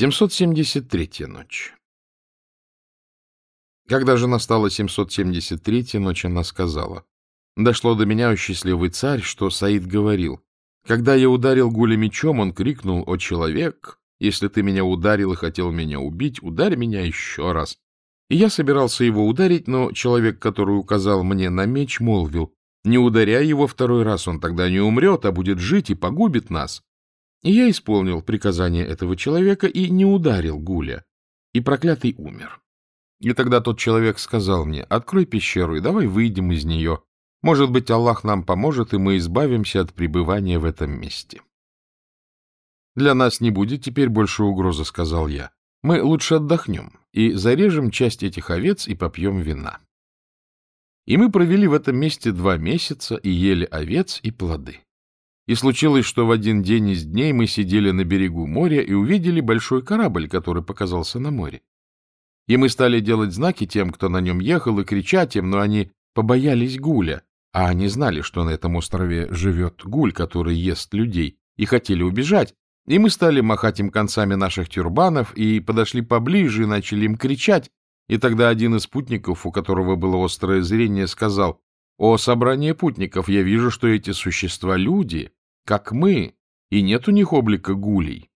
773-я ночь Когда же настала 773-я ночь, она сказала, «Дошло до меня, о счастливый царь, что Саид говорил, когда я ударил Гуля мечом, он крикнул, «О, человек, если ты меня ударил и хотел меня убить, ударь меня еще раз». И я собирался его ударить, но человек, который указал мне на меч, молвил, «Не ударяй его второй раз, он тогда не умрет, а будет жить и погубит нас». И я исполнил приказание этого человека и не ударил Гуля, и проклятый умер. И тогда тот человек сказал мне, «Открой пещеру и давай выйдем из нее». Может быть, Аллах нам поможет, и мы избавимся от пребывания в этом месте. Для нас не будет теперь больше угрозы, — сказал я. Мы лучше отдохнем и зарежем часть этих овец и попьем вина. И мы провели в этом месте два месяца и ели овец и плоды. И случилось, что в один день из дней мы сидели на берегу моря и увидели большой корабль, который показался на море. И мы стали делать знаки тем, кто на нем ехал, и кричать им, но они побоялись гуля, а они знали, что на этом острове живет гуль, который ест людей, и хотели убежать. И мы стали махать им концами наших тюрбанов, и подошли поближе, и начали им кричать. И тогда один из путников, у которого было острое зрение, сказал, «О, собрание путников, я вижу, что эти существа — люди, как мы, и нет у них облика гулей».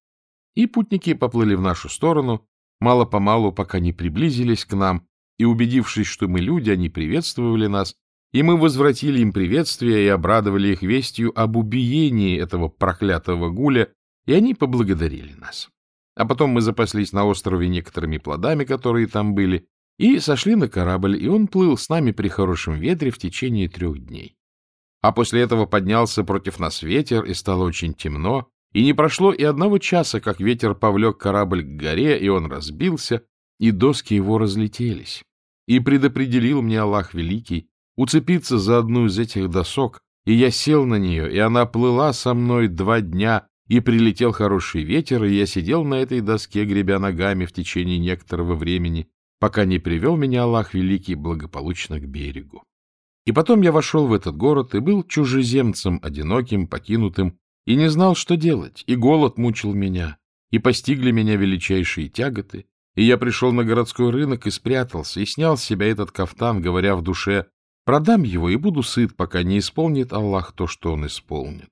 И путники поплыли в нашу сторону, мало-помалу, пока не приблизились к нам, и, убедившись, что мы люди, они приветствовали нас, и мы возвратили им приветствие и обрадовали их вестью об убиении этого проклятого гуля, и они поблагодарили нас. А потом мы запаслись на острове некоторыми плодами, которые там были, и сошли на корабль, и он плыл с нами при хорошем ветре в течение трех дней. А после этого поднялся против нас ветер, и стало очень темно, и не прошло и одного часа, как ветер повлек корабль к горе, и он разбился, и доски его разлетелись. И предопределил мне Аллах Великий, уцепиться за одну из этих досок, и я сел на нее, и она плыла со мной два дня, и прилетел хороший ветер, и я сидел на этой доске, гребя ногами в течение некоторого времени, пока не привел меня Аллах Великий благополучно к берегу. И потом я вошел в этот город и был чужеземцем, одиноким, покинутым, и не знал, что делать, и голод мучил меня, и постигли меня величайшие тяготы, и я пришел на городской рынок и спрятался, и снял с себя этот кафтан, говоря в душе, Продам его и буду сыт, пока не исполнит Аллах то, что он исполнит.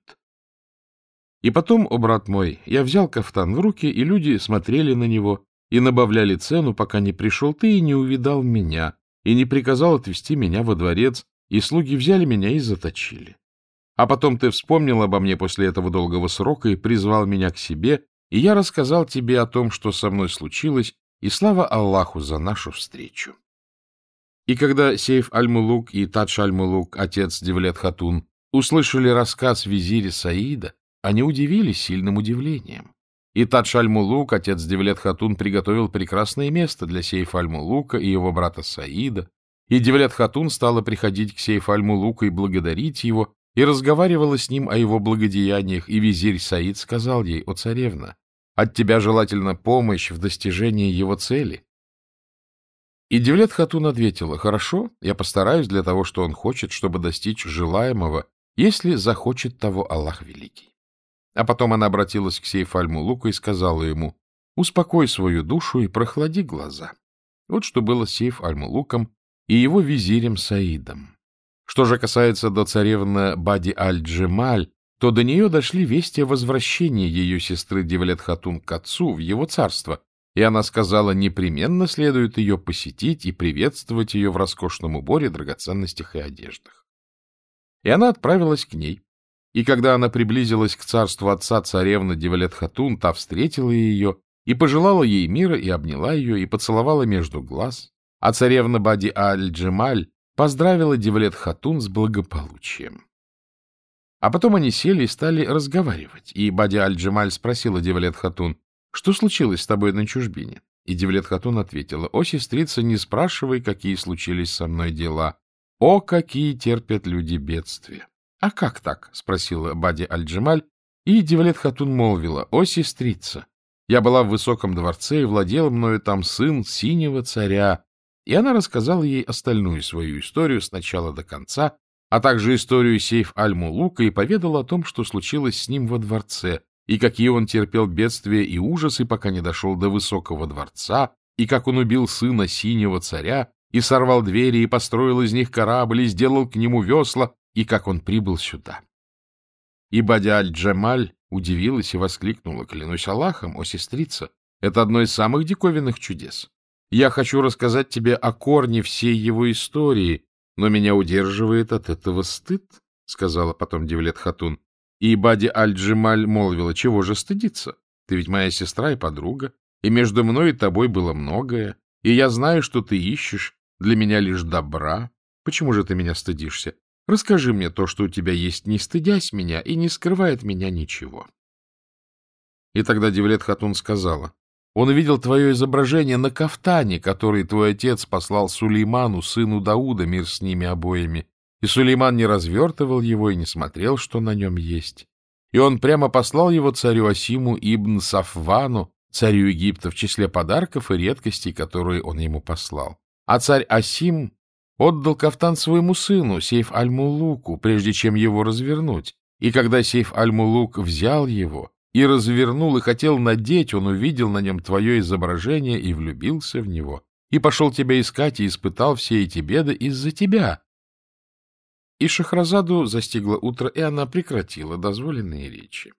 И потом, о брат мой, я взял кафтан в руки, и люди смотрели на него и набавляли цену, пока не пришел ты и не увидал меня, и не приказал отвезти меня во дворец, и слуги взяли меня и заточили. А потом ты вспомнил обо мне после этого долгого срока и призвал меня к себе, и я рассказал тебе о том, что со мной случилось, и слава Аллаху за нашу встречу. И когда Сейф Аль-Мулук и Тадж Аль-Мулук, отец Девлет Хатун, услышали рассказ визиря Саида, они удивились сильным удивлением. И Тадж Аль-Мулук, отец Девлет Хатун, приготовил прекрасное место для Сейфа Аль-Мулука и его брата Саида, и Девлет Хатун стала приходить к Сейф Аль-Мулуку и благодарить его, и разговаривала с ним о его благодеяниях, и визирь Саид сказал ей, «О, царевна, от тебя желательно помощь в достижении его цели, и Девлет Хатун ответила, «Хорошо, я постараюсь для того, что он хочет, чтобы достичь желаемого, если захочет того Аллах Великий». А потом она обратилась к Сейф Аль-Мулуку и сказала ему, «Успокой свою душу и прохлади глаза». Вот что было с Сейф Аль-Мулуком и его визирем Саидом. Что же касается до царевны Бади Аль-Джемаль, то до нее дошли вести о возвращении ее сестры Девлет Хатун к отцу в его царство, и она сказала, непременно следует ее посетить и приветствовать ее в роскошном уборе, драгоценностях и одеждах. И она отправилась к ней. И когда она приблизилась к царству отца царевны Девалет-Хатун, та встретила ее и пожелала ей мира, и обняла ее, и поцеловала между глаз. А царевна Бади Аль-Джемаль поздравила Девалет-Хатун с благополучием. А потом они сели и стали разговаривать, и Бади Аль-Джемаль спросила Девалет-Хатун, что случилось с тобой на чужбине? И Девлет Хатун ответила, о, сестрица, не спрашивай, какие случились со мной дела. О, какие терпят люди бедствия. А как так? спросила Бади Аль-Джемаль, и Девлет Хатун молвила, о, сестрица, я была в высоком дворце и владел мною там сын синего царя. И она рассказала ей остальную свою историю с начала до конца, а также историю Сейф Аль-Мулука и поведала о том, что случилось с ним во дворце, и какие он терпел бедствия и ужасы, пока не дошел до высокого дворца, и как он убил сына синего царя, и сорвал двери, и построил из них корабль, и сделал к нему весла, и как он прибыл сюда. И Бадя-аль-Джамаль удивилась и воскликнула, клянусь Аллахом, о сестрица, это одно из самых диковинных чудес. Я хочу рассказать тебе о корне всей его истории, но меня удерживает от этого стыд, — сказала потом Девлет Хатун. И Бади Аль-Джемаль молвила, чего же стыдиться? Ты ведь моя сестра и подруга, и между мной и тобой было многое, и я знаю, что ты ищешь для меня лишь добра. Почему же ты меня стыдишься? Расскажи мне то, что у тебя есть, не стыдясь меня и не скрывая от меня ничего. И тогда Девлет Хатун сказала, он увидел твое изображение на кафтане, который твой отец послал Сулейману, сыну Дауда, мир с ними обоими. И Сулейман не развертывал его и не смотрел, что на нем есть. И он прямо послал его царю Асиму ибн Сафвану, царю Египта, в числе подарков и редкостей, которые он ему послал. А царь Асим отдал кафтан своему сыну, Сейф Аль-Мулуку, прежде чем его развернуть. И когда Сейф Аль-Мулук взял его и развернул и хотел надеть, он увидел на нем твое изображение и влюбился в него, и пошел тебя искать и испытал все эти беды из-за тебя. И Шахразаду застигло утро, и она прекратила дозволенные речи.